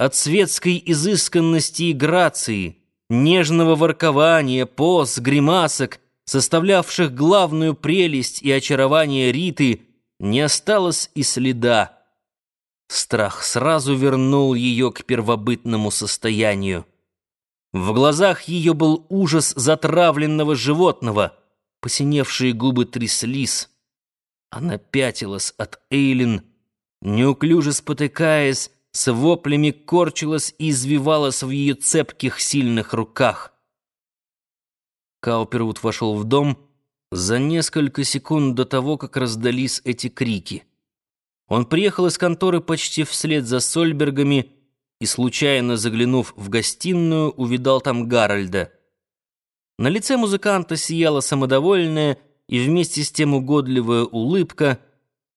от светской изысканности и грации, нежного воркования, поз, гримасок, составлявших главную прелесть и очарование Риты, не осталось и следа. Страх сразу вернул ее к первобытному состоянию. В глазах ее был ужас затравленного животного, посиневшие губы тряслись. Она пятилась от Эйлин, неуклюже спотыкаясь, с воплями корчилась и извивалась в ее цепких сильных руках. Каупервуд вошел в дом за несколько секунд до того, как раздались эти крики. Он приехал из конторы почти вслед за Сольбергами и, случайно заглянув в гостиную, увидал там Гарольда. На лице музыканта сияла самодовольная и вместе с тем угодливая улыбка,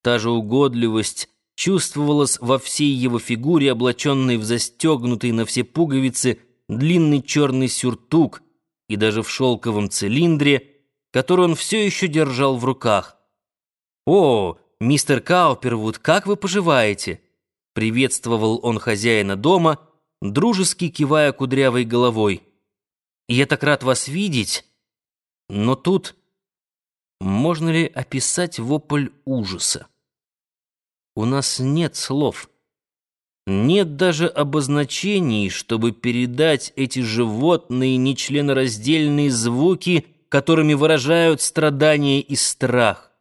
та же угодливость чувствовалась во всей его фигуре, облаченной в застегнутый на все пуговицы длинный черный сюртук и даже в шелковом цилиндре, который он все еще держал в руках. «О, «Мистер Каупервуд, как вы поживаете?» Приветствовал он хозяина дома, дружески кивая кудрявой головой. «Я так рад вас видеть!» Но тут можно ли описать вопль ужаса? У нас нет слов. Нет даже обозначений, чтобы передать эти животные нечленораздельные звуки, которыми выражают страдания и страх.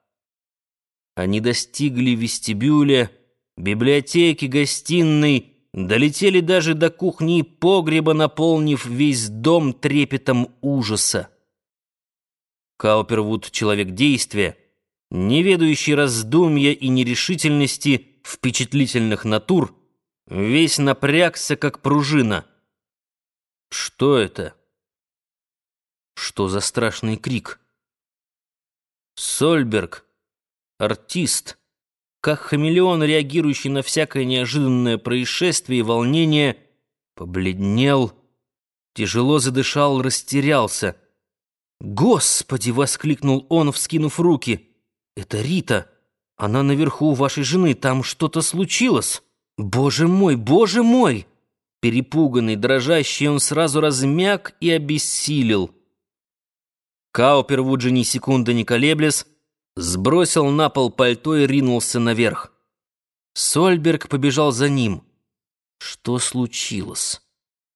Они достигли вестибюля, библиотеки, гостиной, долетели даже до кухни и погреба, наполнив весь дом трепетом ужаса. Каупервуд — человек действия, не ведающий раздумья и нерешительности впечатлительных натур, весь напрягся, как пружина. Что это? Что за страшный крик? Сольберг — артист, как хамелеон, реагирующий на всякое неожиданное происшествие и волнение, побледнел, тяжело задышал, растерялся. «Господи!» — воскликнул он, вскинув руки. «Это Рита! Она наверху у вашей жены, там что-то случилось! Боже мой, боже мой!» Перепуганный, дрожащий, он сразу размяк и обессилел. Каупервуд же ни секунды не колеблясь, сбросил на пол пальто и ринулся наверх. Сольберг побежал за ним. Что случилось?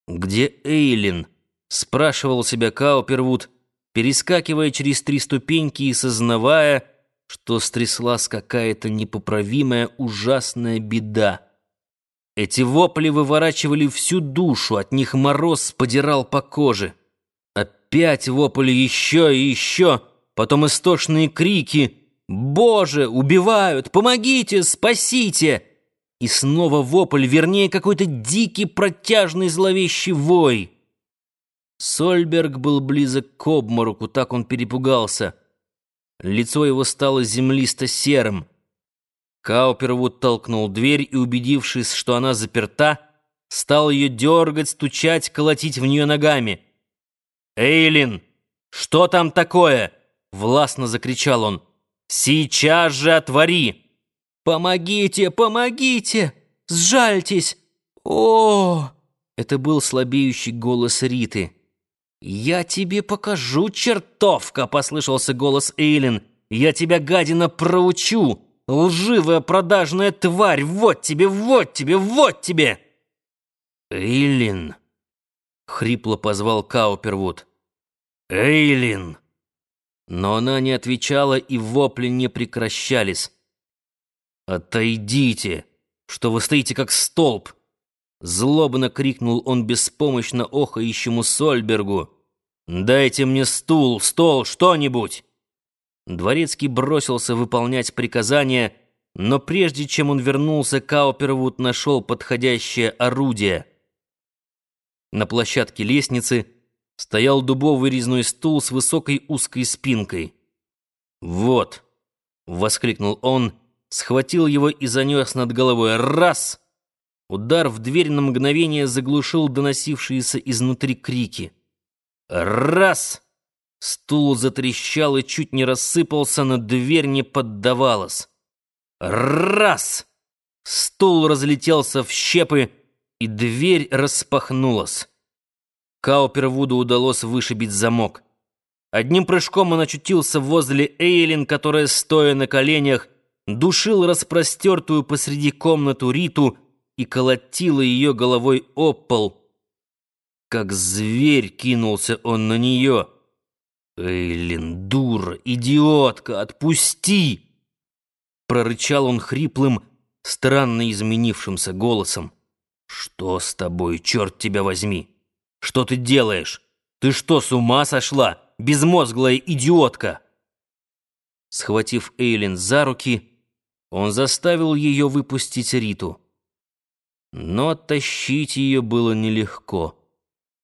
Где Эйлин? Спрашивал себя Каупервуд, перескакивая через три ступеньки и сознавая, что стряслась какая-то непоправимая ужасная беда. Эти вопли выворачивали всю душу, от них мороз подирал по коже. Опять вопли еще и еще — потом истошные крики «Боже, убивают! Помогите! Спасите!» И снова вопль, вернее, какой-то дикий протяжный зловещий вой. Сольберг был близок к обмороку, так он перепугался. Лицо его стало землисто-серым. Каупервуд толкнул дверь и, убедившись, что она заперта, стал ее дергать, стучать, колотить в нее ногами. «Эйлин, что там такое?» Властно закричал он. «Сейчас же отвори!» «Помогите, помогите! Сжальтесь! о Это был слабеющий голос Риты. «Я тебе покажу, чертовка!» — послышался голос Эйлин. «Я тебя, гадина, проучу! Лживая продажная тварь! Вот тебе, вот тебе, вот тебе!» «Эйлин!» — хрипло позвал Каупервуд. «Эйлин!» Но она не отвечала, и вопли не прекращались. «Отойдите! Что вы стоите как столб!» Злобно крикнул он беспомощно охающему Сольбергу. «Дайте мне стул, стол, что-нибудь!» Дворецкий бросился выполнять приказания, но прежде чем он вернулся, Каупервуд нашел подходящее орудие. На площадке лестницы стоял дубовый резной стул с высокой узкой спинкой. «Вот!» — воскликнул он, схватил его и занес над головой. «Раз!» Удар в дверь на мгновение заглушил доносившиеся изнутри крики. «Раз!» Стул затрещал и чуть не рассыпался, но дверь не поддавалась. «Раз!» Стул разлетелся в щепы, и дверь распахнулась. Каупервуду удалось вышибить замок. Одним прыжком он очутился возле Эйлин, которая, стоя на коленях, душил распростертую посреди комнату Риту и колотила ее головой об пол. Как зверь кинулся он на нее. «Эйлин, дура, идиотка, отпусти!» Прорычал он хриплым, странно изменившимся голосом. «Что с тобой, черт тебя возьми? Что ты делаешь? Ты что, с ума сошла, безмозглая идиотка?» Схватив Эйлин за руки, он заставил ее выпустить Риту. Но оттащить ее было нелегко.